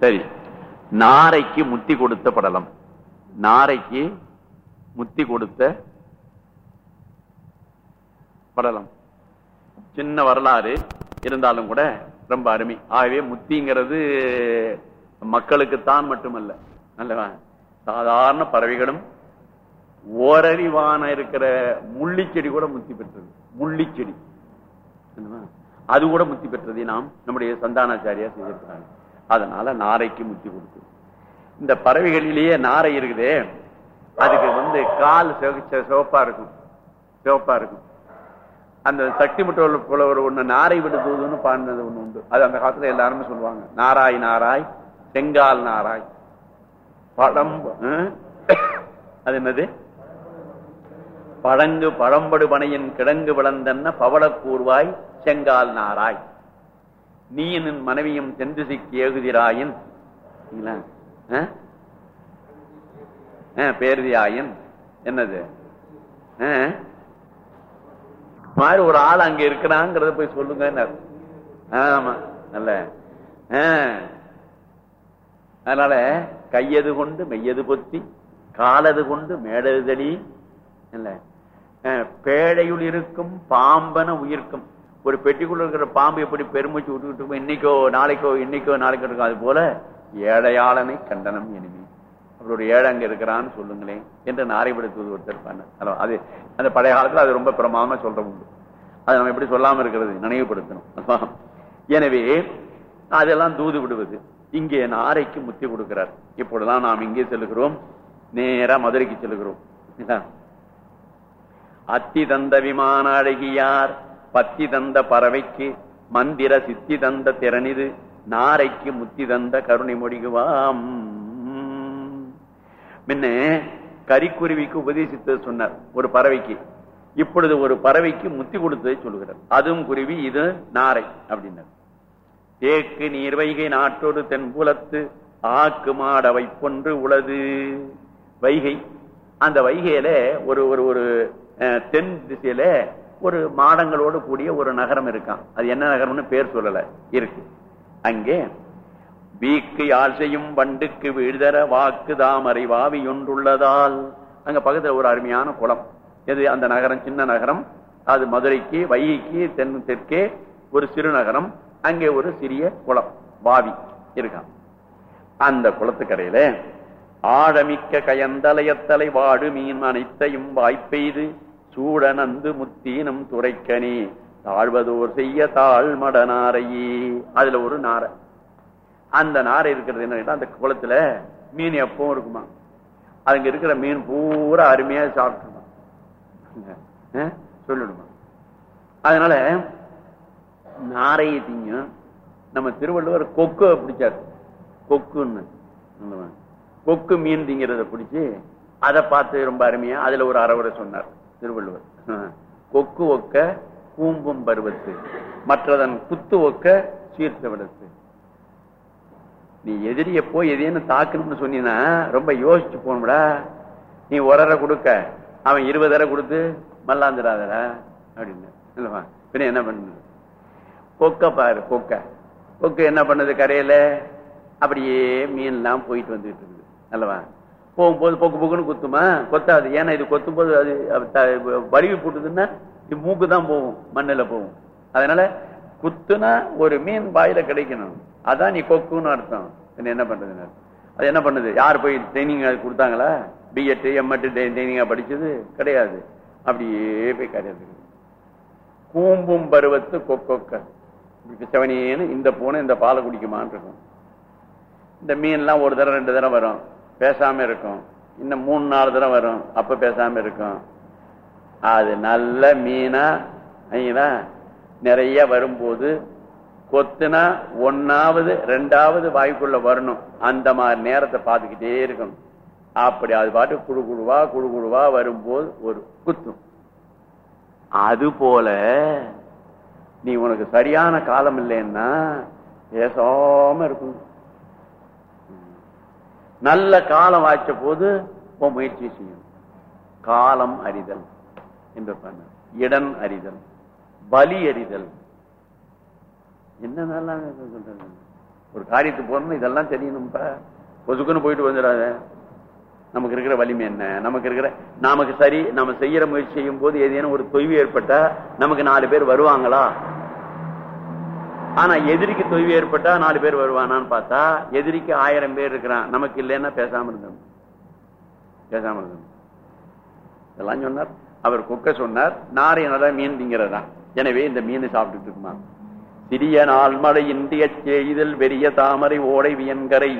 சரி. நாரைக்கு முத்தி கொடுத்த படலம். நாரைக்கு முத்தி கொடுத்த படலம். சின்ன வரலாறு இருந்தாலும் கூட ரொம்ப அருமை. ஆகவே முத்திங்கிறது மக்களுக்குத்தான் மட்டுமல்ல. அல்லவா? சாதாரண பறவைகளும் ஓரறிவான இருக்கிற முள்ளிச்செடி கூட முத்தி பெற்றது. முள்ளிச்செடி. அது கூட முத்தி பெற்றதை நாம் நம்முடைய சந்தானாச்சாரியா செய்திருக்கிறாங்க அதனால நாரைக்கு முத்தி கொடுத்து இந்த பறவைகளிலேயே நாரை இருக்குதே அதுக்கு வந்து கால் சிவப்பா இருக்கும். சிவப்பா இருக்கும். அந்த சக்தி முற்றோல் போல ஒரு ஒண்ணு நாரை விடுதுன்னு பாடினது ஒண்ணு உண்டு. அது அந்த காலத்துல எல்லாருமே சொல்லுவாங்க. நாராய் நாராய் செங்கால் நாராய். பழம் அது என்னது? பழங்கு பழம்படு பனையின் கிடங்கு விளந்தன்ன பவளக்கூர்வாய் செங்கால் நாராய். நீயனின் மனைவியும் தென்திசைக்கு ஏகுதிராயின். பேருதியாயின். என்னது? மாதிரி ஒரு ஆள் அங்க இருக்கிறாங்கிறத போய் சொல்லுங்க ஆமா நல்ல. அதனால கையது கொண்டு மெய்யது பொத்தி காலது கொண்டு மேடதடி இல்ல பேழையுள் இருக்கும் பாம்பன உயிர்க்கும். ஒரு பெட்டிக்குள்ள இருக்கிற பாம்பு எப்படி பெருமூச்சு விட்டுக்கிட்டு இருக்கும் இன்னைக்கோ நாளைக்கோ இன்னைக்கோ நாளைக்கோ இருக்கும் அது போல ஏழையாளனை கண்டனம் இனிமே அவருடைய ஏழை அங்க இருக்கிறான்னு சொல்லுங்களேன் என்று நாரைப்படுத்துவது ஒருத்தர் பண்ண. அது அந்த பழைய காலத்துல அது ரொம்ப பிரமாதமா சொல்ற உண்டு. அதை நம்ம எப்படி சொல்லாம இருக்கிறது நினைவுபடுத்தணும். எனவே அதெல்லாம் தூது விடுவது. இங்கே நாரைக்கு முத்தி கொடுக்கிறார். இப்பொழுதுதான் நாம் இங்கே செல்கிறோம் நேரா மதுரைக்கு செல்கிறோம் அத்தி தந்த விமான அழகியார். பத்தி தந்த பறவைக்கு மந்திர சித்தி தந்த திறனிது நாரைக்கு முத்தி தந்த கருணை மொழிகுவாம். முன்ன கரிக்குருவிக்கு உபதேசித்தது சொன்னார் ஒரு பறவைக்கு. இப்பொழுது ஒரு பறவைக்கு முத்தி கொடுத்ததை சொல்லுகிறார். அதுவும் குருவி இது நாரை அப்படின்னார். தேக்கு நீர் வைகை நாட்டோடு தென்புலத்து ஆக்கு மாடவை பொன்று உளது. வைகை அந்த வைகையில ஒரு ஒரு ஒரு அஹ், தென் திசையில ஒரு மாடங்களோடு கூடிய ஒரு நகரம் இருக்கான். அது என்ன நகரம்னு பேர் சொல்லல. இருக்கு. அங்கே வீக்கு யாழ் செய்யும் வண்டுக்கு விழுதர வாக்கு தாமரை வாவி ஒன்றுள்ளதால் அங்க பக்கத்துல ஒரு அருமையான குளம். எது அந்த நகரம்? சின்ன நகரம். அது மதுரைக்கு வைகைக்கு தென் தெற்கே ஒரு சிறு நகரம். அங்கே ஒரு சிறிய குளம். வாவி இருக்கான். அந்த குளத்துக்கடையில ஆழமிக்க கயந்தலையத்தலை வாடு மீன் அனைத்தையும் வாய்ப்பெய்து சூடனந்து முத்தீனம் துரைக்கனி. தாழ்வதோர் செய்ய தாழ்மட நாரையே. அதுல ஒரு நாரை. அந்த நாரை இருக்கிறது என்ன அந்த குளத்துல மீன் எப்பவும் இருக்குமா? அங்க இருக்கிற மீன் பூரா அருமையா சாப்பிட்டுமா சொல்லிடுமா? அதனால நாரையை திங்கும். நம்ம திருவள்ளுவர் கொக்கு பிடிச்சார். கொக்குன்னு. கொக்கு மீன் திங்கிறத பிடிச்சி அதை பார்த்து ரொம்ப அருமையா அதுல ஒரு அறவுரை சொன்னார். திருவள்ளுவர். கொக்கு ஒக்க கூம்பும் பருவத்து. மற்றதன் குத்து ஒக்க சீர்த்த விடத்து நீ எதிரிய போய் எதையும் தாக்கணும்னு சொன்னீங்கன்னா ரொம்ப யோசிச்சு போகணும்டா நீ ஒரரை கொடுக்க. அவன் இருபது கொடுத்து மல்லாந்துடாதடா அப்படின்னு. இல்லவா பின்ன என்ன பண்ணு கொக்க பாரு கொக்க. கொக்கு என்ன பண்ணுது கரையில? அப்படியே மீன்லாம் போயிட்டு வந்துட்டு இருக்குது. அல்லவா? போகும்போது பொக்கு பொக்குன்னு குத்துமா? கொத்தாது. ஏன்னா இது கொத்தும் போது அது வடிவு போட்டுதுன்னா இது மூக்கு தான் போகும் மண்ணில் போகும். அதனால குத்துனா ஒரு மீன் வாயில கிடைக்கணும். அதான் நீ கொக்குன்னு அர்த்தம். பின்ன என்ன பண்றது அது என்ன பண்ணுது? யார் போய் ட்ரைனிங் கொடுத்தாங்களா? பிஎட் எம்எட் ட்ரைனிங்காக படிச்சது? கிடையாது. அப்படியே போய் கிடையாது கூம்பும் பருவத்து கொக்கொக்க. இப்படி இந்த பூனை இந்த பாலை குடிக்குமான் இருக்கும். இந்த மீன்லாம் ஒரு தடவை ரெண்டு தடவை வரும். பேசாம இருக்கும். இன்னும் மூணு நாலு தடவை வரும். அப்ப பேசாம இருக்கும். அது நல்ல மீனா நிறைய வரும்போது கொத்துனா ஒன்னாவது ரெண்டாவது வாய்க்குள்ள வரணும். அந்த மாதிரி நேரத்தை பார்த்துக்கிட்டே இருக்கணும். அப்படி அது பாட்டு குழு குழுவா குழு குழுவா வரும்போது ஒரு குத்தும். அது போல நீ உனக்கு சரியான காலம் இல்லைன்னா பேசாம இருக்கும் நல்ல காலம் வாய்ச்ச போது முயற்சி செய்யும். காலம் அறிதல் என்று இடம் இடன் அறிதல் பலி அறிதல். என்ன நல்லா ஒரு காரியத்துக்கு போகணும் இதெல்லாம் தெரியணும்ப்பா பொதுக்குன்னு போயிட்டு வந்துடாத. நமக்கு இருக்கிற வலிமை என்ன? நமக்கு இருக்கிற நமக்கு சரி நம்ம செய்யற முயற்சி செய்யும் போது ஏதேனும் ஒரு தொய்வு ஏற்பட்டா நமக்கு நாலு பேர் வருவாங்களா? ஆனா எதிரிக்கு தொய்வு ஏற்பட்டா நாலு பேர் வருவானான்னு பார்த்தா எதிரிக்கு ஆயிரம் பேர் இருக்கிறான். நமக்கு இல்லைன்னா பேசாம இருந்தோம். பேசாம இருந்தோம். இதெல்லாம் சொன்னார். அவர் குக்க சொன்னார். நாரை நல்லா மீன் திங்கிறதா எனவே இந்த மீன் சாப்பிட்டுட்டு இருக்குமா சிறிய நாள்மழை இந்திய செய்தல் பெரிய தாமரை ஓடை வியன்கரை.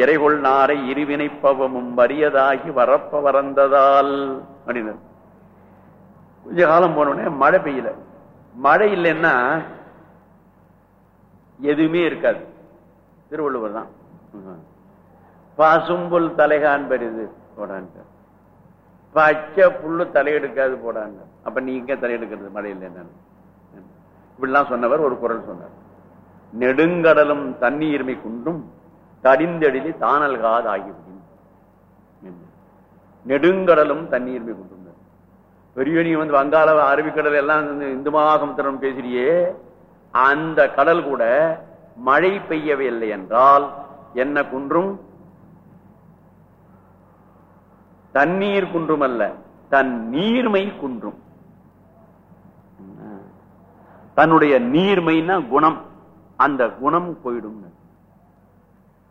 இறைகொள் நாரை இருவினை பவமும் வறியதாகி வரப்ப வறந்ததால் அப்படின்னு கொஞ்ச காலம் போனோடனே மழை பெய்யல. மழை இல்லைன்னா எதுவுமே இருக்காது. திருவள்ளுவர் தான். பசும்புல் தலைகான் பெரிது போடான்ட்டு பச்சை புல்லு தலையெடுக்காது போடாங்க அப்ப நீங்க தலையெடுக்கிறது? மழையில் இல்லைன்னு இப்படிலாம் சொன்னவர் ஒரு குரல் சொன்னார். நெடுங்கடலும் தண்ணீர்மை குன்றும் தடிந்தெழிலி தானல்காது ஆகிவிடும். நெடுங்கடலும் தண்ணீர்மை குன்றும். பெரிய நீ வந்து வங்காள அரபிக்கடல் எல்லாம் இந்து மகாசமுத்திரம் பேசுறியே. அந்த கடல் கூட மழை பெய்யவில்லை என்றால் என்ன குன்றும்? தண்ணீர் குன்றும் அல்ல தன் நீர்மை குன்றும். தன்னுடைய நீர்மைனா குணம். அந்த குணம் போயிடும்.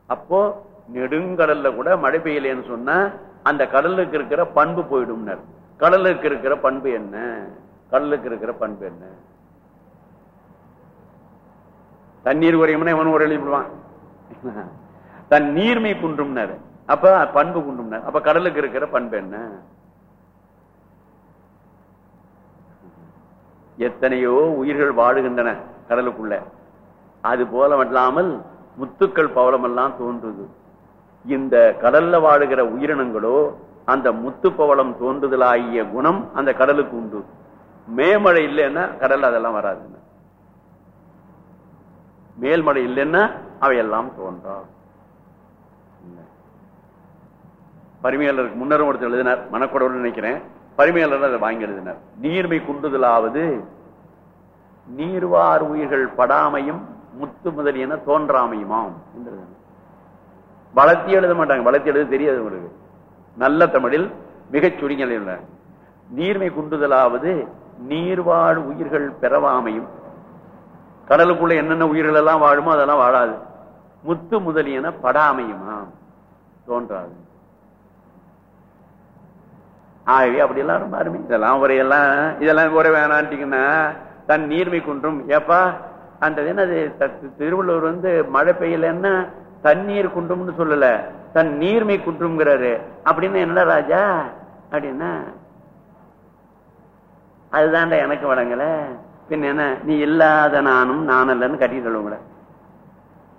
அப்போ நெடுங்கடல்ல கூட மழை பெய்யலன்னு சொன்னா அந்த கடலுக்கு இருக்கிற பண்பு போயிடும். கடலுக்கு இருக்கிற பண்பு என்ன? கடலுக்கு இருக்கிற பண்பு என்ன? தண்ணீர் குறையும்னா இவன் ஒரு எழுதிவிடுவான் தன் நீர்மை குன்றும்னாரு. அப்ப பண்பு குன்றும்னாரு. அப்ப கடலுக்கு இருக்கிற பண்பு என்ன? எத்தனையோ உயிர்கள் வாழுகின்றன கடலுக்குள்ள. அது போல முத்துக்கள் பவளமெல்லாம் தோன்றுது. இந்த கடல்ல வாழுகிற உயிரினங்களோ அந்த முத்து பவளம் தோன்றுதலாகிய குணம் அந்த கடலுக்கு உண்டு. மேமழை இல்லைன்னா கடல் அதெல்லாம் வராதுன்னு மேல்மலை இல்லைன்னா அவையெல்லாம் தோன்றா பரிமையாளருக்கு முன்னரும் ஒருத்தர் எழுதினார் மனக்கொடவுன்னு நினைக்கிறேன். பரிமையாளர் அதை வாங்கி எழுதினார். நீர்மை குண்டுதலாவது நீர்வார் உயிர்கள் படாமையும் முத்து முதலியன தோன்றாமையுமாம். வளர்த்தி எழுத மாட்டாங்க. வளர்த்தி எழுத தெரியாது உங்களுக்கு. நல்ல தமிழில் மிகச் சுருங்கல் நீர்மை குண்டுதலாவது நீர்வாழ் உயிர்கள் பெறவாமையும் கடலுக்குள்ள என்னென்ன உயிர்கள் எல்லாம் வாழுமோ அதெல்லாம் வாழாது. முத்து முதலியன படாமையுமா? தோன்றாது. ஆகவே அப்படி எல்லாம் ரொம்ப அருமை இதெல்லாம் உரையெல்லாம் இதெல்லாம் உரை வேணான்ட்டீங்கன்னா தன் நீர்மை குன்றும். ஏப்பா அந்த என்னது திருவள்ளுவர் வந்து மழை பெய்யலன்னா தண்ணீர் குன்றும்னு சொல்லல தன் நீர்மை குன்றும்ங்கிறாரு. அப்படின்னு என்ன ராஜா? அப்படின்னா அதுதான்டா எனக்கு வழங்கலை. பின் என்ன நீ இல்லாத நானும் நான் அல்லன்னு கட்டிட்டு சொல்லுங்கள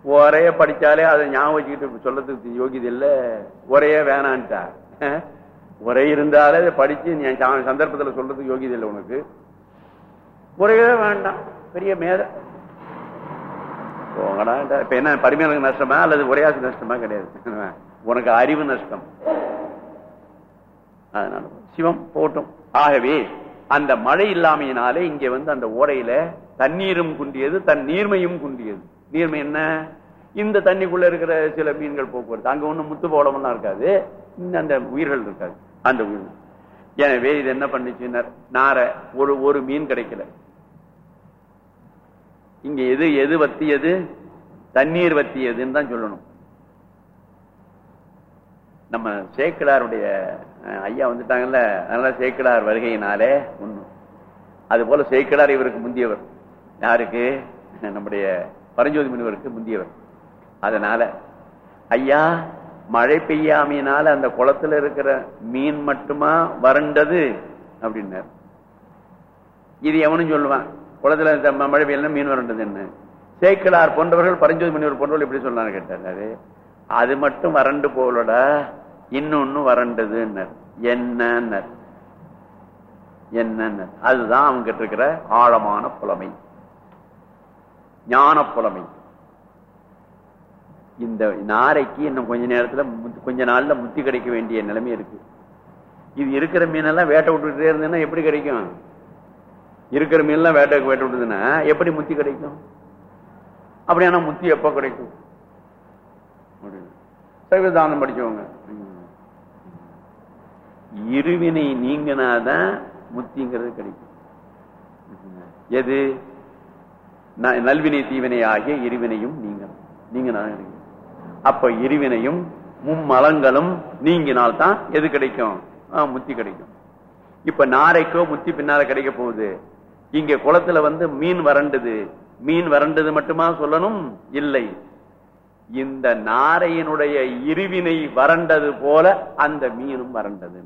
ஒரே படிச்சாலே அதை ஞாபகம் வச்சுக்கிட்டு சொல்லத்துக்கு யோகியது இல்ல. ஒரே வேணான்ட்டா. ஒரே இருந்தாலே அதை படிச்சு நீ சந்தர்ப்பத்தில் சொல்றதுக்கு யோகியது இல்லை உனக்கு. ஒரே வேண்டாம். பெரிய மேத. போங்கடா இப்ப என்ன பரிமையாளருக்கு நஷ்டமா அல்லது உரையாசு நஷ்டமா கிடையாது. உனக்கு அறிவு நஷ்டம். அதனால சிவம் போட்டும். ஆகவே அந்த மழை இல்லாமையினாலே இங்க வந்து அந்த ஓடையில தண்ணீரும் குண்டியது தன் நீர்மையும் குண்டியது நீர்மை என்ன? இந்த தண்ணிக்குள்ள இருக்கிற சில மீன்கள் போக்குவரத்து. அங்க ஒண்ணு முத்து போலமெல்லாம் இருக்காது. அந்த உயிர்கள் இருக்காது. அந்த உயிர் எனவே இது என்ன பண்ணுச்சு நார. ஒரு ஒரு மீன் கிடைக்கல. இங்க எது எது வத்தியது? தண்ணீர் வத்தியதுன்னு தான் சொல்லணும். நம்ம சேக்கலாருடைய ஐயா வந்துட்டாங்கல்ல அதனால சேக்கிடார் வருகையினாலே ஒண்ணு அது போல சேக்கிடார் இவருக்கு முந்தியவர். யாருக்கு? நம்முடைய பரஞ்சோதி முனிவருக்கு முந்தியவர். அதனால ஐயா மழை பெய்யாமையினால அந்த குளத்துல இருக்கிற மீன் மட்டுமா வறண்டது? அப்படின்னார். இது எவனும் சொல்லுவான். குளத்துல மழை பெய்யலாம் மீன் வறண்டது என்ன சேக்கிலார் போன்றவர்கள் பரஞ்சோதி முனிவர் போன்றவர்கள் எப்படி சொல்லலாம் கேட்டார். அது மட்டும் வறண்டு போலோட இன்னொன்னு வறண்டதுன்னர். என்ன என்ன அதுதான் அவங்க இருக்கிற ஆழமான புலமை. ஞான புலமை. இந்த நாரைக்கு இன்னும் கொஞ்ச நேரத்துல கொஞ்ச நாள்ல முத்தி கிடைக்க வேண்டிய நிலைமை இருக்கு. இது இருக்கிற மீனெல்லாம் வேட்டை விட்டுட்டே இருந்ததுன்னா எப்படி கிடைக்கும்? இருக்கிற மீன்லாம் வேட்டை வேட்டை விட்டுதுன்னா எப்படி முத்தி கிடைக்கும்? அப்படியானா முத்தி எப்போ கிடைக்கும்? சைவதானம் படிச்சவங்க. இருவினை நீங்கினாதான் முத்திங்கிறது கிடைக்கும். எது? ந- நல்வினை தீவினை ஆகிய இருவினையும் நீங்கணும். நீங்கினாதான் அப்ப இருவினையும் மும்மலங்களும் நீங்கினால்தான் எது கிடைக்கும்? முத்தி கிடைக்கும். இப்ப நாரைக்கோ முத்தி பின்னால கிடைக்க போகுது. இங்க குளத்துல வந்து மீன் வறண்டுது. மீன் வறண்டது மட்டுமா சொல்லணும்? இல்லை. இந்த நாரையினுடைய இருவினை வறண்டது போல அந்த மீனும் வறண்டது.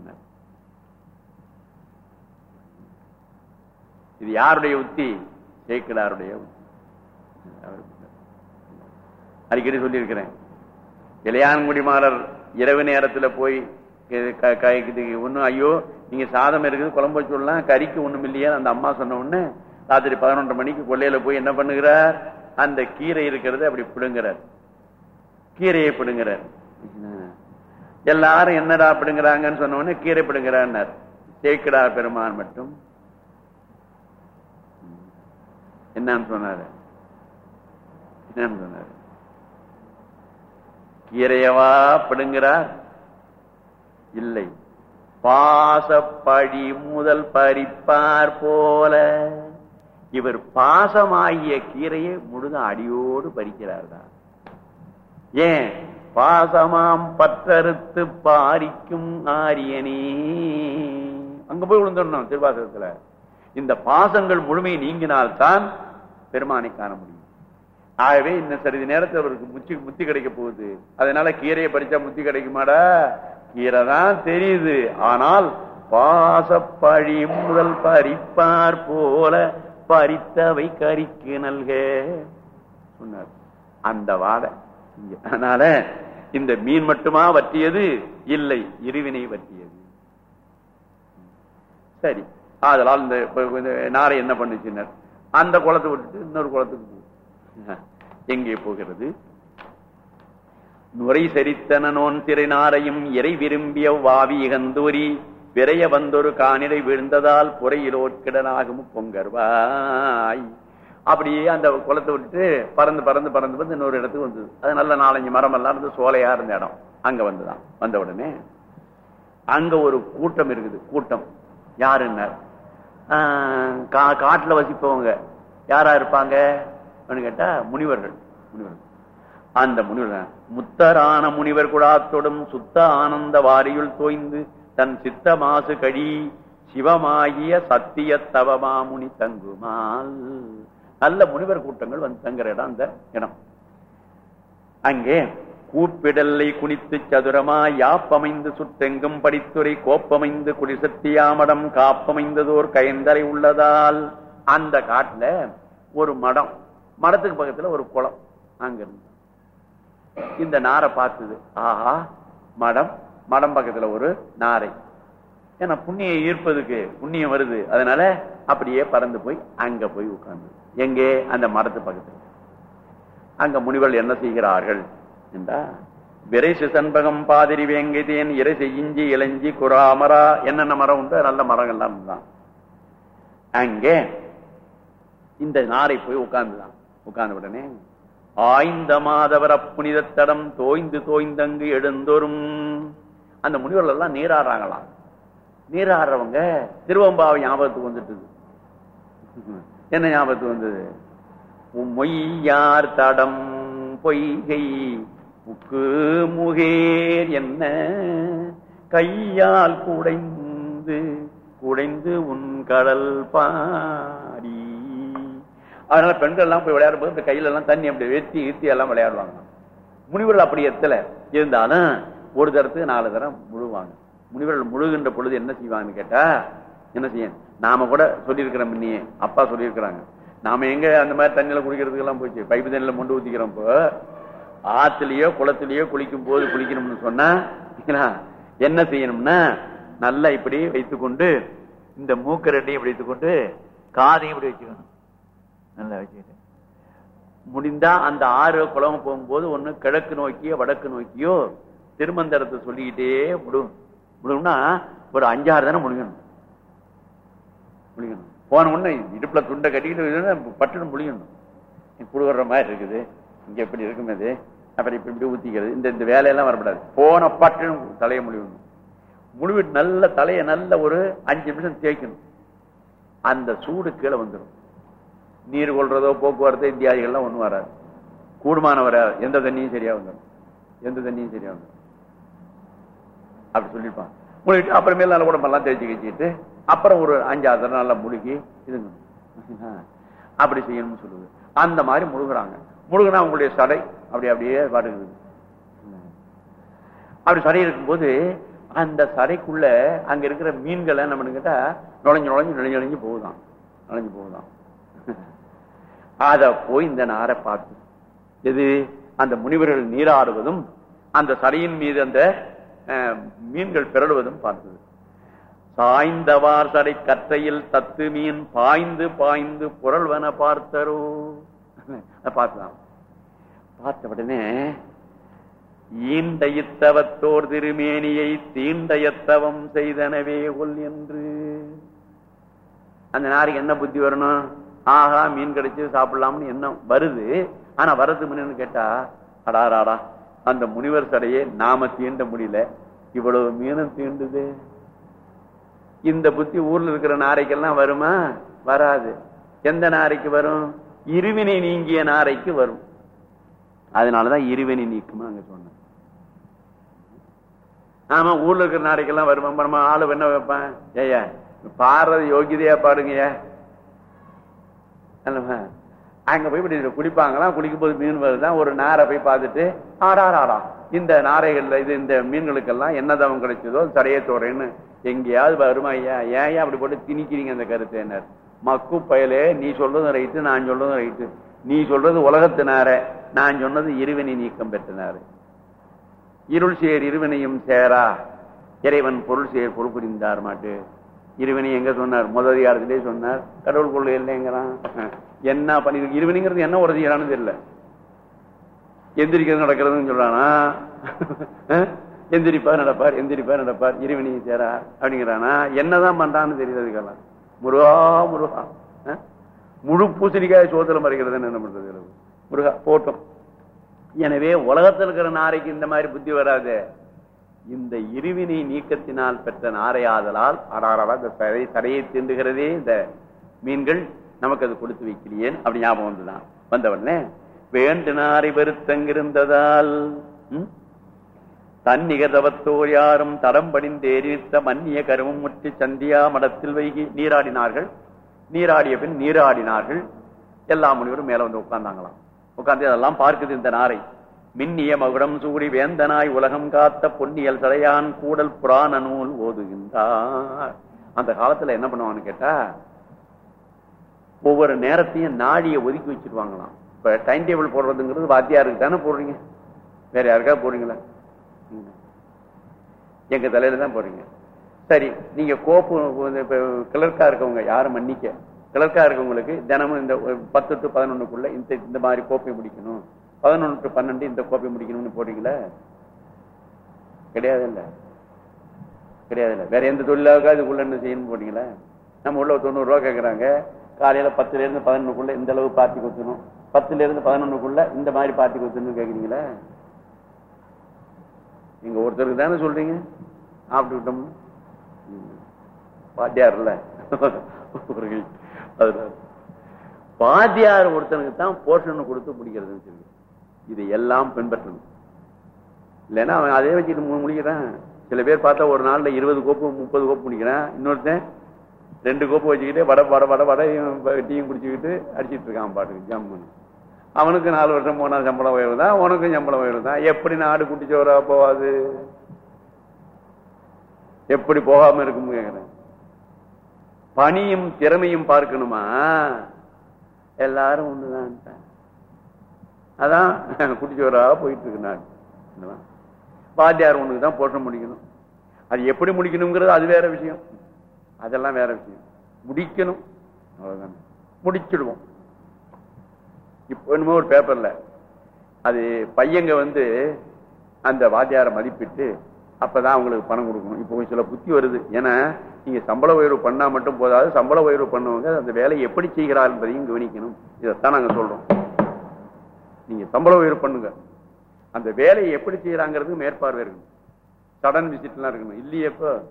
இது யாருடைய உத்தி? சேக்கிடாருடைய உத்தி. அடிக்கடி சொல்லியிருக்கிறேன். இளையான்குடி மாறர் இரவு நேரத்துல போய் ஒன்னும் ஐயோ நீங்க சாதம் இருக்குது குழம்பு வச்சுடலாம் கறிக்கு ஒண்ணும் இல்லையா அந்த அம்மா சொன்ன உடனே ராத்திரி பதினொன்றரை மணிக்கு கொள்ளையில போய் என்ன பண்ணுகிறார்? அந்த கீரை இருக்கிறத அப்படி பிடுங்குறார் கீரையை பிடுங்கிறார். எல்லாரும் என்னடா பிடுங்குறாங்கன்னு சொன்ன உடனே கீரை பிடுங்கிறார் சேக்கிடார் பெருமான் மட்டும். என்னன்னு சொன்னாரு? என்னன்னு சொன்னாரு? கீரையவா பிடுங்கிறார்? இல்லை. பாசப்படி முதல் பறிப்பார் போல. இவர் பாசமாகிய கீரையை முழுத அடியோடு பறிக்கிறார்தான் ஏன்? பாசமாம் பற்றறுத்து பாரிக்கும் ஆரியனே. அங்க போய் விழுந்துடணும் திருவாசகத்துல. இந்த பாசங்கள் முழுமையை நீங்கினால்தான் பெருமானை காண முடியும். ஆகவே இந்த சிறிது நேரத்தில் அவருக்கு முச்சி முத்தி கிடைக்க போகுது. அதனால கீரையை படிச்சா முத்தி கிடைக்குமாடா? கீரை தான் தெரியுது. ஆனால் பாசப்பழி முதல் பறிப்பார் போல பறித்தவை கறிக்கு நல்க. சொன்னார். அந்த வாதை அதனால இந்த மீன் மட்டுமா வற்றியது? இல்லை இருவினை வற்றியது. சரி அதனால் இந்த நாரை என்ன பண்ணுச்சுனர்? அந்த குளத்தை விட்டுட்டு இன்னொரு குளத்துக்கு போ. எங்கே போகிறது? நுரை செரித்தன நோன் திரை நாரையும் இறை விரும்பிய வாவி இகந்தூரி விரைய வந்தொரு காணிலை விழுந்ததால் புறையிலோட்கிடனாகும் பொங்கர்வாய். அப்படியே அந்த குளத்தை விட்டு பறந்து பறந்து பறந்து வந்து இன்னொரு இடத்துக்கு வந்தது. அது நல்ல நாலஞ்சு மரம் எல்லாம் இருந்து சோலையா இருந்த இடம். அங்க வந்துதான். வந்த உடனே அங்க ஒரு கூட்டம் இருக்குது. கூட்டம். யாருன்னார் கா- காட்டுல வசிப்பவங்க. யாரா இருப்பாங்க? அப்படின்னு கேட்டா முனிவர்கள். முனிவர்கள். அந்த முனிவர் முத்தரான முனிவர் குடாத்தொடும் சுத்த ஆனந்த வாரியுள் தோய்ந்து தன் சித்த மாசு கழி சிவமாகிய சத்திய தவமாமுனி தங்குமால். நல்ல முனிவர் கூட்டங்கள் வந்து தங்குற இடம் அந்த இடம். அங்கே கூப்பிடல்லை குனித்து சதுரமா யாப்பமைந்து சுட்டெங்கும் படித்துறை கோப்பமைந்து குடிசத்தியாமடம் காப்பமைந்ததோர் கயந்தரை உள்ளதால் அந்த காட்டுல ஒரு மடம் மடத்துக்கு பக்கத்துல ஒரு குளம் அங்க இருந்து இந்த நாரை பார்த்தது. ஆஹா மடம் மடம் பக்கத்துல ஒரு நாரை. ஏன்னா புண்ணியம் ஈர்ப்பதுக்கு புண்ணியம் வருது. அதனால அப்படியே பறந்து போய் அங்க போய் உட்கார்ந்து. எங்கே? அந்த மரத்து பக்கத்துல. அங்க முனிவர்கள் என்ன செய்கிறார்கள் என்றா விரைசு சண்பகம் பாதிரி வேங்கைதேன் இறைசு இஞ்சி இளைஞ்சி குராமரா என்னென்ன மரம் உண்டு நல்ல மரங்கள்லாம் தான் அங்கே இந்த நாரை போய் உட்கார்ந்துதான். உட்கார்ந்த உடனே ஆய்ந்த மாதவர புனித தடம் தோய்ந்து தோய்ந்தங்கு எழுந்தோறும் அந்த முனிவர்கள் எல்லாம் நீராடுறாங்களாம். நீராடுறவங்க திருவம்பாவை ஞாபகத்துக்கு வந்துட்டுது என்ன ஞாபகத்துக்கு வந்தது? மொய்யார் தடம் பொய்கை உக்கு முகேர் என்ன? கையால் குடைந்து குடைந்து உன் கடல் பாடி. அதனால பெண்கள் எல்லாம் போய் விளையாடும் போது இந்த கையில எல்லாம் தண்ணி அப்படி வெத்தி ஈர்த்தி எல்லாம் விளையாடுவாங்க. முனிவர்கள் அப்படி எத்தல. இருந்தாலும் ஒரு தரத்துக்கு நாலு தரம் முழுவாங்க. முனிவர்கள் முழுகின்ற பொழுது என்ன செய்வாங்கன்னு கேட்டா என்ன செய்ய நாம கூட சொல்லியிருக்கிறோம் இன்னையே அப்பா சொல்லியிருக்கிறாங்க. நாம எங்க அந்த மாதிரி தண்ணியில குடிக்கிறதுக்கெல்லாம் போயிடுச்சு போச்சு? பைப்பு தண்ணியில மொண்டு ஊத்திக்கிறோம் இப்போ. ஆத்துலயோ குளத்திலயோ குளிக்கும் போது குளிக்கணும்னு சொன்னா என்ன, என்ன செய்யணும்னா நல்லா இப்படி வைத்துக்கொண்டு இந்த மூக்க ரெண்டையும் இப்படி வைத்துக்கொண்டு காதையும் இப்படி வச்சுக்கணும். நல்லா வச்சுக்கிட்டு. முடிந்தா அந்த ஆறு குளம் போகும்போது ஒண்ணு கிழக்கு நோக்கியோ வடக்கு நோக்கியோ திருமந்தரத்தை சொல்லிக்கிட்டே விடும். முடும்னா ஒரு அஞ்சாறு தானே முடிக்கணும். முடிக்கணும். போன உடனே இடுப்புல துண்டை கட்டிக்கிட்டு பட்டுன்னு முடியணும் குடுவர்ற மாதிரி இருக்குது. இங்க எப்படி இருக்கும் இது. அப்புறம் இப்படி இப்படி ஊத்திக்கிறது. இந்த இந்த வேலையெல்லாம் வரக்கூடாது போன பட்டுன்னு தலையை முழுவணும் முழுவிட்டு நல்ல தலையை நல்ல ஒரு அஞ்சு நிமிஷம் தேய்க்கணும். அந்த சூடு கீழே வந்துடும் நீர் கொள்றதோ போக்குவரத்து இந்தியாதிகள்லாம் ஒண்ணும் வராது. கூடுமான வராது எந்த தண்ணியும் சரியா வந்துடும் எந்த தண்ணியும் சரியா வந்துடும் அப்படி சொல்லிப்பான் முழுகிட்டு அப்புறமேல நல்ல உடம்பெல்லாம் தேய்ச்சி கழிச்சிட்டு அப்புறம் ஒரு அஞ்சாவது நல்லா முழுகி இதுங்க அப்படி செய்யணும்னு சொல்லுது. அந்த மாதிரி முழுகுறாங்க. முழுகினா உங்களுடைய சடை அப்படி அப்படியே பாடுகிறது. அப்படி சடை இருக்கும்போது அந்த சடைக்குள்ள அங்க இருக்கிற மீன்களை என்ன கிட்ட நுழைஞ்சு நுழைஞ்சு நுழைஞ்சு நுழைஞ்சு போகுதான். நுழைஞ்சு போகுதான். அத போய் இந்த நாரை பார்த்து எது? அந்த முனிவர்கள் நீராடுவதும் அந்த சடையின் மீது அந்த மீன்கள் பிறழுவதும் பார்த்தது. சாய்ந்தவார் சடை கற்றையில் தத்து மீன் பாய்ந்து பாய்ந்து புரள்வன பார்த்தரோ. அதை பார்த்த உடனே ஈண்டயித்தவத்தோர் திருமேனியை தீண்டயத்தவம் செய்தனவே கொல் என்று. அந்த நாருக்கு என்ன புத்தி வரணும்? ஆஹா மீன் கிடைச்சு சாப்பிடலாம்னு என்ன வருது. ஆனா வர்றது முன்னு கேட்டா அடாராடா அந்த முனிவர் சடையை நாம தீண்ட முடியல. இவ்வளவு மீனும் தீண்டுது. இந்த புத்தி ஊர்ல இருக்கிற நாரைக்கெல்லாம் வருமா? வராது. எந்த நாரைக்கு வரும்? இருவினை நீங்கிய நாரைக்கு வரும். அதனாலதான் இருவினை நீக்குமா அங்க சொன்னேன் ஆமா ஊர்ல இருக்கிற நாரைக்கெல்லாம் வருமா? நம்ம ஆளு என்ன வைப்பேன்? ஏயா பாடுறது யோகிதையா பாடுங்கய்யா. அங்க போய் இப்படி குளிப்பாங்களாம் குளிக்கும் போது மீன் வருதான் ஒரு நாரை போய் பார்த்துட்டு ஆடாடாடா இந்த நாரைகள்ல இது இந்த மீன்களுக்கெல்லாம் என்ன தவம் கிடைச்சதோ சரைய தோறேன்னு எங்கேயாவது வருமா ஐயா? ஏன் அப்படி போட்டு திணிக்கிறீங்க அந்த கருத்து என்ன? மக்கு பயலே நீ சொல்றதும் ரைட்டு நான் சொல்றதும் ரைட்டு நீ சொல்றது உலகத்து நாரை நான் சொன்னது இருவினை நீக்கம் பெற்றனாரு இருள் சேர் இருவினையும் சேரா இறைவன் பொருள் சேர் பொறுப்பு புரிந்தார் மாட்டு. இருவினை எங்க சொன்னார்? முதல் சொன்னார்? கடவுள் கொள்கை இல்லைங்கிறான் என்ன பண்ணி இருவினைங்கிறது என்ன ஒரு தெரியல. எந்திரிக்கிறது நடக்கிறதுன்னு சொல்றானா? எந்திரிப்பார் நடப்பார் எந்திரிப்பார் நடப்பார் இருவினை சேரா அப்படிங்கிறானா? என்னதான் பண்றான்னு தெரியுது அதுக்கெல்லாம். முருகா முருகா. முழு பூசணிக்காய் சோதனை மறைக்கிறதுன்னு என்ன பண்றது முருகா போட்டோம். எனவே உலகத்தில் இருக்கிற நாரைக்கு இந்த மாதிரி புத்தி வராது. இந்த இருவினை நீக்கத்தினால் பெற்ற நாரையாதலால் அடாரடா இந்த தரை தரையை தீண்டுகிறதே இந்த மீன்கள் நமக்கு அது கொடுத்து வைக்கலையேன் அப்படி ஞாபகம் வந்துதான். வந்தவனே வேண்டு நாரை வெறுத்தங்கிருந்ததால் தன்னிகதவத்தோர் யாரும் தடம் படிந்தேரித்த மன்னிய கருவம் முற்றி சந்தியா மடத்தில் வைகி நீராடினார்கள். நீராடிய பின் நீராடினார்கள். எல்லா முனிவரும் மேல வந்து உட்கார்ந்தாங்களாம். உட்கார்ந்து அதெல்லாம் பார்க்குது இந்த நாரை. மின்னிய மகுடம் சூடி வேந்தனாய் உலகம் காத்த பொன்னியல் சடையான் கூடல் புராண நூல் ஓதுகின்றார். அந்த காலத்துல என்ன பண்ணுவான்னு கேட்டா ஒவ்வொரு நேரத்தையும் நாடியை ஒதுக்கி வச்சிருவாங்களாம். இப்ப டைம் டேபிள் போடுறதுங்கிறது வாத்தியாருக்கு தானே போடுறீங்க. வேற யாருக்கா போடுறீங்களா? எங்க தலையில தான் போடுறீங்க. சரி நீங்க கோப்பு கிளர்க்கா இருக்கவங்க யாரும் மன்னிக்க? கிளர்க்கா இருக்கவங்களுக்கு தினமும் இந்த பத்து டு பதினொன்னுக்குள்ள இந்த இந்த மாதிரி கோப்பை முடிக்கணும். பதினொன்று டு பன்னெண்டு இந்த கோப்பை முடிக்கணும்னு போடுறீங்களா கிடையாது இல்ல கிடையாது இல்ல வேற எந்த தொழிலாக இதுக்குள்ள என்ன செய்யணும் போட்டீங்களா நம்ம உள்ள தொண்ணூறுரூவா தொண்ணூறு ரூபா கேக்குறாங்க. காலையில பத்துல இருந்து இந்த அளவு பார்த்தி குத்தணும் பத்துல இருந்து இந்த மாதிரி பார்த்தி குத்தணும்னு கேட்குறீங்களா நீங்க ஒருத்தருக்கு தானே சொல்றீங்க. ஆப்பிட்டு விட்டோம்னு ம். வாத்தியார்ல அதனால. வாத்தியார் ஒருத்தனுக்கு தான் போர்ஷன் கொடுத்து பிடிக்கிறதுன்னு சொல்லி இதை எல்லாம் பின்பற்றணும். இல்லைன்னா அவன் அதே வச்சுட்டு மூணு முடிக்கிறான். சில பேர் பார்த்தா ஒரு நாள்ல இருபது கோப்பு முப்பது கோப்பு முடிக்கிறான். இன்னொருத்தன் ரெண்டு கோப்பு வச்சுக்கிட்டு வட வட வட வட டீயும் குடிச்சுக்கிட்டு அடிச்சிட்டு இருக்கான் பாட்டுக்கு ஜம்முன்னு அவனுக்கு நாலு வருஷம் போனா சம்பளம் உயர்வு தான் உனக்கும் சம்பளம் உயர்வு தான். எப்படி நாடு குட்டிச்சோரா போவாது எப்படி போகாம இருக்கும் கேக்குறேன். பணியும் திறமையும் பார்க்கணுமா? எல்லாரும் ஒண்ணுதான் அதான் குடிச்சவராக போயிட்டு இருக்கு நாடு வாத்தியார் ஒண்ணுக்கு தான் போட்ட முடிக்கணும். அது எப்படி முடிக்கணுங்கிறது அது வேற விஷயம். அதெல்லாம் வேற விஷயம். முடிக்கணும். அவ்வளோதான் முடிச்சிடுவோம். இப்போ என்னமோ ஒரு பேப்பர்ல அது பையங்க வந்து அந்த வாத்தியாரை மதிப்பிட்டு அப்பதான் அவங்களுக்கு பணம் கொடுக்கணும். இப்போ சில புத்தி வருது. ஏன்னா நீங்க சம்பள உயர்வு பண்ணா மட்டும் போதாது. சம்பள உயர்வு பண்ணுவாங்க அந்த வேலையை எப்படி செய்கிறார் என்பதையும் கவனிக்கணும். இதைத்தான் நாங்க சொல்றோம். நீங்க சம்பள உயர்வு பண்ணுங்க. அந்த வேலையை எப்படி செய்யறாங்கிறது மேற்பார்வை இருக்கணும். சடன் விசிட்லாம் இருக்கணும். இல்லையே இப்போ?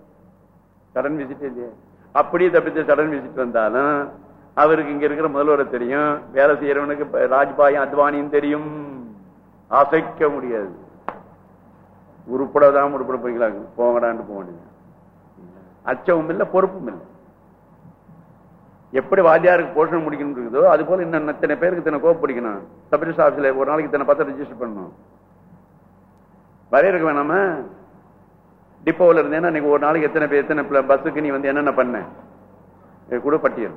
சடன் விசிட் இல்லையே? அப்படியே தப்பிச்சு சடன் விசிட் வந்தாலும் அவருக்கு இங்க இருக்கிற முதல்வரை தெரியும். வேலை செய்யறவனுக்கு ராஜ்பாயும் அத்வானியும் தெரியும். அசைக்க முடியாது. உருப்படாதான் உருப்பட போய்க்கலாம் போங்கடான்னு போக வேண்டியது அச்சமும் இல்லை பொறுப்பும் இல்லை. எப்படி வாத்தியாருக்கு போஷணம் முடிக்கணும் இருக்குதோ அது போல இன்னும் இத்தனை பேருக்கு இத்தனை கோப்பு பிடிக்கணும். சப்ரிஸ் ஆஃபீஸில் ஒரு நாளைக்கு இத்தனை பத்திரம் ரிஜிஸ்டர் பண்ணணும். வரையறுக்க வேணாம? டிப்போவில் இருந்தேன்னா இன்னைக்கு ஒரு நாளைக்கு எத்தனை பேர் எத்தனை pl- பஸ்ஸுக்கு நீ வந்து என்னென்ன பண்ண? கூட பட்டியல்.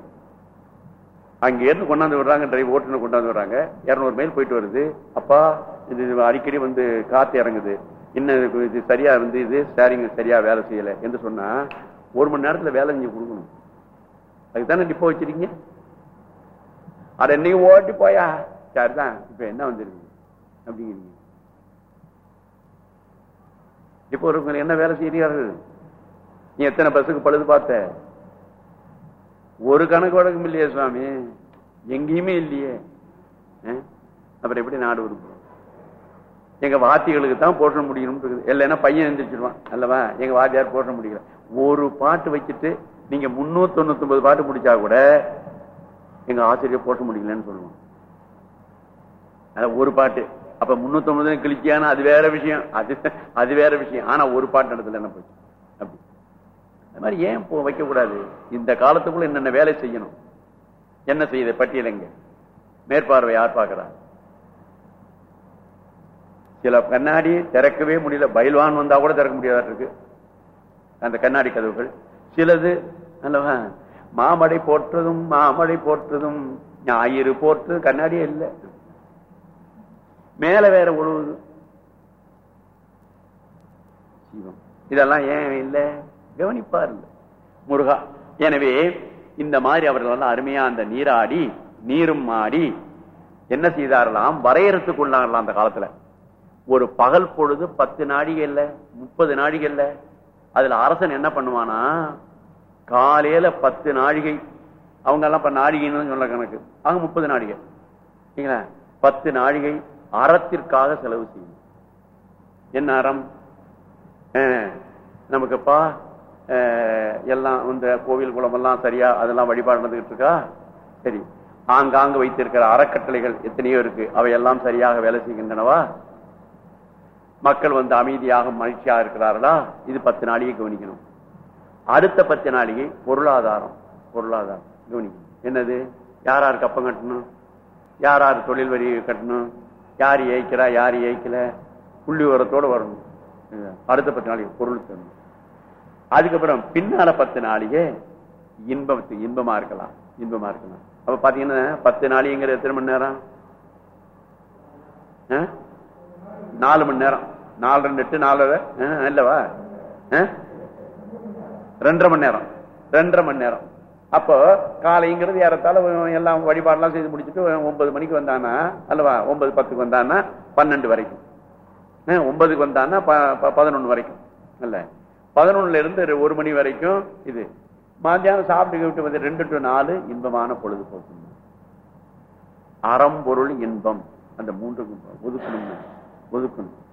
அங்கே இருந்து கொண்டாந்து விடுறாங்க டிரைவ் ஓட்டுநர் கொண்டாந்து விடுறாங்க. இரநூறு மைல் போயிட்டு வருது. அப்பா இது அடிக்கடி வந்து காற்று இறங்குது. இன்னும் இது- இது சரியா வந்து இது ஸ்டேரிங் சரியா வேலை செய்யலை என்று சொன்னா ஒரு மணி நேரத்தில் வேலை செஞ்சு கொடுக்கணும். அதுக்கு தானே டிப்போ வச்சிருக்கீங்க? அட என்னைக்கு ஓட்டி போயா? சரிதான் இப்ப என்ன வந்திருக்கு? அப்படிங்கிறீங்க. இப்போ ஒரு என்ன வேலை செய்கிறீர்கள் நீ எத்தனை பஸ்ஸுக்கு பழுது பார்த்த? ஒரு கணக்கு வழக்கம் இல்லையே சுவாமி. எங்கேயுமே இல்லையே. அப்புறம் எப்படி நாடு உருப்படும் எங்க வாத்திகளுக்கு தான் போற்ற முடியணும் இருக்குது. இல்லைன்னா பையன் எந்திரிச்சிடுவான் அல்லவா? எங்க வாத்தியார் போட்ட முடியல ஒரு பாட்டு வச்சுட்டு நீங்க முன்னூத்தி தொண்ணூத்தி ஒன்பது பாட்டு முடிச்சா கூட எங்க ஆசிரியர் போட்ட முடியலன்னு சொல்லுவோம். ஒரு பாட்டு. அப்ப முன்னூத்தி ஒன்பது கிழிச்சியானா அது வேற விஷயம். அது அது வேற விஷயம். ஆனா ஒரு பாட்டு நடத்துல என்ன போச்சு? அப்படி. அது மாதிரி ஏன் இப்போ வைக்க கூடாது இந்த காலத்துக்குள்ள என்னென்ன வேலை செய்யணும்? என்ன செய்யுது பட்டியலுங்க? மேற்பார்வை யார் பார்க்கிறா? சில கண்ணாடி திறக்கவே முடியல. பயில்வான் வந்தா கூட திறக்க முடியாத இருக்கு அந்த கண்ணாடி கதவுகள். சிலது அல்லவா? மாமடை போற்றதும் மாமடை போற்றதும் ஞாயிறு போற்று கண்ணாடியே இல்லை. மேல வேற உழுவுது. சிவம் இதெல்லாம் ஏன் இல்ல? கவனிப்பார் முருகா எனவே இந்த மாதிரி அவர்கள் வந்து அருமையா அந்த நீராடி நீரும் ஆடி என்ன செய்தாரலாம் வரையறுத்துக் அந்த காலத்துல. ஒரு பகல் பொழுது பத்து நாடிகள்ல முப்பது நாடிகள்ல அதுல அரசன் என்ன பண்ணுவானா? காலையில பத்து நாழிகை. அவங்க எல்லாம் இப்ப நாழிகைன்னு சொல்ல கணக்கு. அவங்க முப்பது நாழிகை. சரிங்களா? பத்து நாழிகை அறத்திற்காக செலவு செய்யும். என்ன அறம்? நமக்குப்பா எல்லாம் இந்த கோவில் குளம் எல்லாம் சரியா அதெல்லாம் வழிபாடு நடந்துகிட்டு இருக்கா? சரி. ஆங்காங்கு வைத்திருக்கிற அறக்கட்டளைகள் எத்தனையோ இருக்கு. அவையெல்லாம் சரியாக வேலை செய்கின்றனவா? மக்கள் வந்து அமைதியாக மகிழ்ச்சியாக இருக்கிறார்களா? இது பத்து நாளிகை கவனிக்கணும். அடுத்த பத்து நாளிகை பொருளாதாரம் பொருளாதாரம். கவனிக்கணும் என்னது? யார் யார் கப்பம் கட்டணும்? யார் யார் தொழில் வரி கட்டணும்? யார் ஏய்க்கிறா யார் ஏய்க்கல? புள்ளி உரத்தோட வரணும். அடுத்த பத்து நாளைக்கு பொருள் தரணும். அதுக்கப்புறம் பின்னால பத்து நாளிகை இன்பத்து இன்பமா இருக்கலாம் இன்பமா இருக்கலாம். அப்ப பாத்தீங்கன்னா பத்து நாளிகைங்கிற எத்தனை மணி நேரம்? ஆ? நாலு மணி நேரம். நாலு ரெண்டு எட்டு நாலு ஆ, இல்லவா? ஆ? ரெண்டரை மணி நேரம். ரெண்டரை மணி நேரம். அப்போ காலைங்கிறது ஏறத்தால எல்லாம் வழிபாடெல்லாம் செய்து முடிச்சுட்டு ஒன்பது மணிக்கு வந்தானா அல்லவா ஒன்பது பத்துக்கு வந்தானா பன்னெண்டு வரைக்கும். ஒன்பதுக்கு வந்தானா பதினொன்னு வரைக்கும். இல்ல பதினொன்னுல இருந்து ஒரு- மணி வரைக்கும் இது. மத்தியானம் சாப்பிட்டு விட்டு வந்து ரெண்டு டு நாலு இன்பமான பொழுதுபோக்கு. அறம்பொருள் இன்பம். அந்த மூன்றுக்கும் ஒதுக்கணும் ஒதுக்கணும்.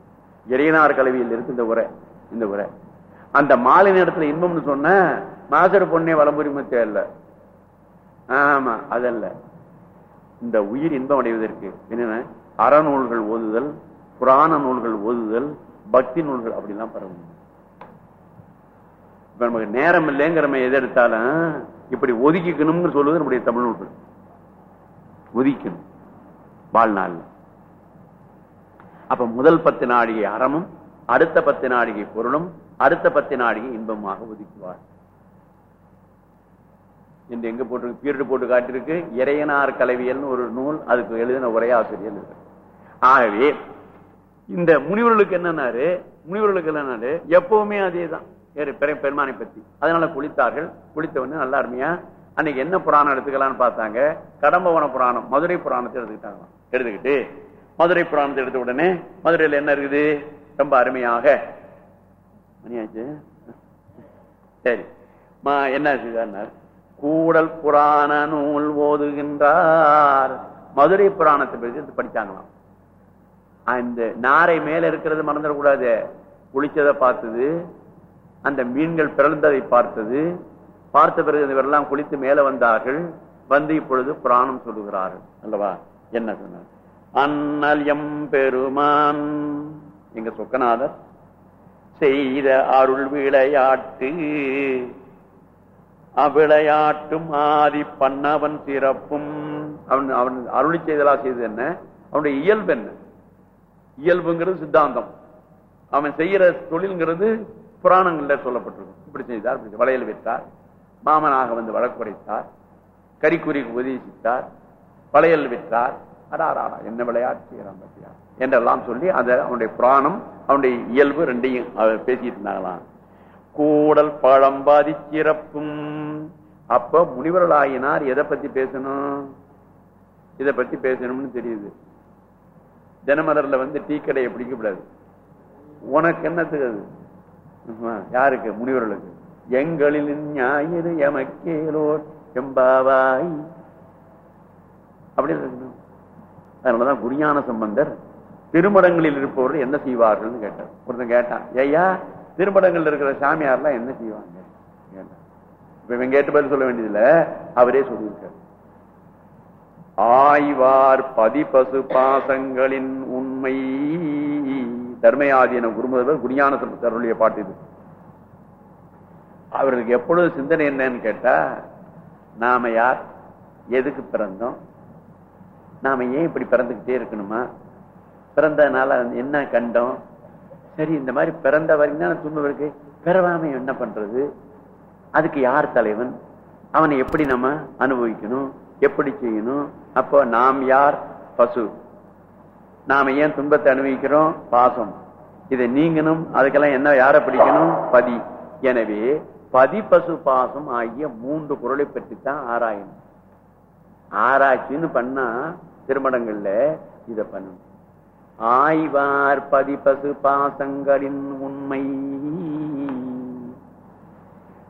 இறையனார் கல்வியில் இருக்கு இந்த உரை இந்த உரை. அந்த மாலை நேரத்துல இன்பம்னு சொன்ன மாசர் பொண்ணே வளம்புரிமை தேவை ஆமா அதல்ல. இந்த உயிர் இன்பம் அடைவதற்கு என்னென்ன? அறநூல்கள் ஓதுதல் புராண நூல்கள் ஓதுதல் பக்தி நூல்கள் அப்படிலாம் பரவணும் இப்ப நமக்கு நேரம் இல்லைங்கிறம எது எடுத்தாலும் இப்படி ஒதுக்கிக்கணும்னு சொல்லுவது நம்முடைய தமிழ் நூல்கள். ஒதுக்கணும் வாழ்நாள் அப்ப முதல் பத்து நாடிகை அறமும் அடுத்த பத்து நாடிகை பொருளும் அடுத்த பத்து நாடியும் இன்பமாக ஒதுக்குவார் என்று எங்க போட்டு பீரியட் போட்டு காட்டிருக்கு இறையனார் கலவியல்னு ஒரு நூல் அதுக்கு எழுதின உரையாசிரியர் இருக்கு ஆகவே இந்த முனிவர்களுக்கு என்னன்னாரு முனிவர்களுக்கு என்னன்னாரு எப்பவுமே அதேதான். தான் பெருமானை பத்தி. அதனால குளித்தார்கள் குளித்தவொடனே நல்லா அருமையா அன்னைக்கு என்ன புராணம் எடுத்துக்கலாம்னு பார்த்தாங்க கடம்பவன புராணம் மதுரை புராணத்தை எடுத்துக்கிட்டாங்க எடுத்துக்கிட்டு மதுரை புராணத்தை எடுத்த உடனே மதுரையில என்ன இருக்குது? ரொம்ப அருமையாக மணியாச்சு சரி. மா என்ன செய்தார் கூடல் புராண நூல் ஓதுகின்றார். மதுரை புராணத்தை பற்றி எடுத்து படிச்சாங்களாம். அந்த நாரை மேல இருக்கிறது மறந்துடக்கூடாது. குளிச்சதை பார்த்தது அந்த மீன்கள் பிறந்ததை பார்த்தது பார்த்த பிறகு இவரெல்லாம் குளித்து மேல வந்தார்கள் வந்து இப்பொழுது புராணம் சொல்லுகிறார்கள். அல்லவா? என்ன சொன்னார்? அண்ணல் எம் பெருமான். எங்க சொக்கநாதர்? செய்த அருள் விளையாட்டு. அவ்விளையாட்டும் ஆதி பண்ணவன் சிறப்பும். அவன் அவன் அருளி செய்தலா செய்தது என்ன? அவனுடைய இயல்பு என்ன? இயல்புங்கிறது சித்தாந்தம். அவன் செய்யற தொழில்ங்கிறது புராணங்கள்ல சொல்லப்பட்டிருக்கும். இப்படி செய்தார் இப்படி வளையல் விட்டார். மாமனாக வந்து வழக்குரைத்தார் கரிக்குறிக்கு செய்தார். வளையல் விட்டார். அடாராடா என்ன விளையாட்டு செய்யறான் பத்தியா? என்றெல்லாம் சொல்லி அதை அவனுடைய புராணம் அவனுடைய இயல்பு ரெண்டையும் பேசிட்டு இருந்தாங்களாம். கூடல் பழம்பாதி சிறப்பும். அப்ப முனிவர்களாயினார் எதை பத்தி பேசணும்? இதை பத்தி பேசணும்னு தெரியுது. தினமலர்ல வந்து டீ கடையை பிடிக்கக்கூடாது. உனக்கு என்னத்துக்கு அது? யாருக்கு? முனிவர்களுக்கு. எங்களில் ஞாயிறு எமக்கேலோ எம்பாவாய். அப்படி இருக்கணும். அதனாலதான் குருஞான சம்பந்தர் திருமடங்களில் இருப்பவர்கள் என்ன செய்வார்கள் கேட்டார். ஒருத்தன் கேட்டான் ஐயா திருமடங்கள்ல இருக்கிற சாமியார்லாம் என்ன செய்வாங்க? இப்ப இவன் கேட்டு பதில் சொல்ல வேண்டியதுல அவரே சொல்லியிருக்காரு. ஆய்வார் பதிபசு பாசங்களின் உண்மை. தர்மயாதீன குருமுதவர் குடியான சம்பந்தருடைய பாட்டு இது. அவர்களுக்கு எப்பொழுது சிந்தனை என்னன்னு கேட்டா நாம யார்? எதுக்கு பிறந்தோம்? நாம ஏன் இப்படி பிறந்துகிட்டே இருக்கணுமா? பிறந்ததுனால என்ன கண்டோம்? சரி இந்த மாதிரி பிறந்த வரைக்கும் தான் துன்பம் இருக்கு. பிறவாம என்ன பண்றது? அதுக்கு யார் தலைவன்? அவனை எப்படி நம்ம அனுபவிக்கணும்? எப்படி செய்யணும்? அப்போ நாம் யார்? பசு. நாம ஏன் துன்பத்தை அனுபவிக்கிறோம்? பாசம். இதை நீங்கணும். அதுக்கெல்லாம் என்ன யாரை பிடிக்கணும்? பதி. எனவே பதி பசு பாசம் ஆகிய மூன்று குரலை பற்றி தான் ஆராயணும். ஆராய்ச்சின்னு பண்ணா திருமணங்கள்ல இதை பண்ணணும். ஆய்வார் பதிபசு பாசங்களின் உண்மை.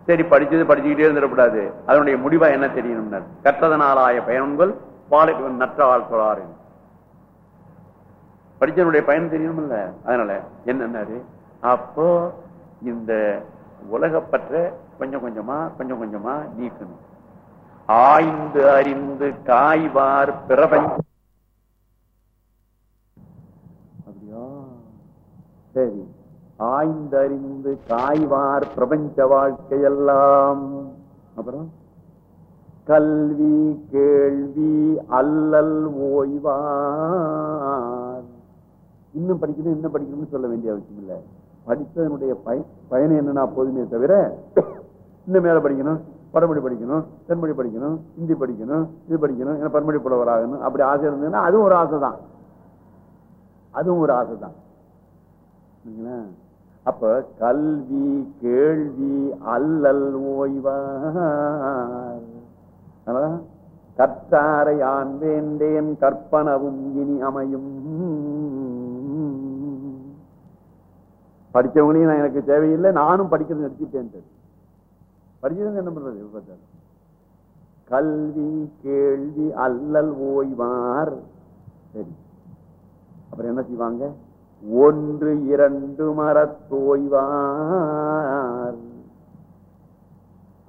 சரி படிச்சது படிச்சுக்கிட்டே இருந்துடக்கூடாது. அதனுடைய முடிவா என்ன தெரியணும்? கற்றதனாலாய பயன்கள் பாலை நற்ற வாழ்க்கிறார் படிச்சனுடைய பயன் தெரியணும்ல அதனால என்னன்னாரு அப்போ இந்த உலகப்பற்ற கொஞ்சம் கொஞ்சமா கொஞ்சம் கொஞ்சமா நீக்கணும். ஆய்ந்து அறிந்து காய்வார் பிரபஞ்ச அப்படியா சரி. ஆய்ந்தறிந்து காய்வார் பிரபஞ்ச வாழ்க்கையெல்லாம். அப்புறம்? கல்வி கேள்வி அல்லல் ஓய்வார். இன்னும் படிக்கணும் இன்னும் படிக்கணும்னு சொல்ல வேண்டிய அவசியம் இல்லை. படித்ததனுடைய பயன் பயன் என்னன்னா போதுமே தவிர இன்னும் மேல படிக்கணும் வடமொழி படிக்கணும் தென்மொழி படிக்கணும் ஹிந்தி படிக்கணும் இது படிக்கணும் ஏன்னா பன்மொழி புலவராகணும். அப்படி ஆசை இருந்ததுன்னா அதுவும் ஒரு ஆசை தான் அதுவும் ஒரு ஆசை தான் அப்ப கல்வி கேள்வி அல்லல் ஓய்வார். கற்றாரை ஆண் வேண்டேன் கற்பனவும் இனி அமையும். படித்தவங்களையும் நான் எனக்கு தேவையில்லை நானும் படிக்கிறது நிறுத்திட்டேன் படிச்சது என்ன பண்றது இப்ப கல்வி கேள்வி அல்லல் ஓய்வார். சரி. அப்புறம் என்ன செய்வாங்க? ஒன்று இரண்டு மரத்தோய்வார்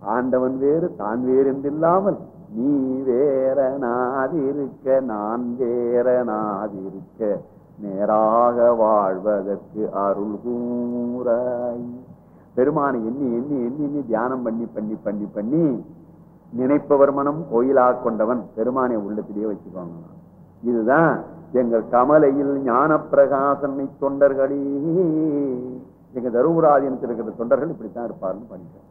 ஆண்டவன் வேறு தான் வேறு என்றில்லாமல் நீ வேற நாதிருக்க நான் வேற நாதிருக்க நேராக வாழ்வதற்கு அருள் கூறாய். பெருமானை எண்ணி எண்ணி எண்ணி எண்ணி தியானம் பண்ணி பண்ணி பண்ணி பண்ணி நினைப்பவர் மனம் கோயிலாக கொண்டவன். பெருமானை உள்ளத்திலேயே வச்சுக்கோங்க. இதுதான் எங்கள் கமலையில் ஞான பிரகாசனை தொண்டர்களே. எங்க தருமராஜனத்தில் இருக்கிற தொண்டர்கள் இப்படித்தான் இருப்பார்னு படிக்கிறோம்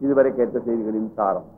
இதுவரை கேட்ட செய்திகளின் சாரம்.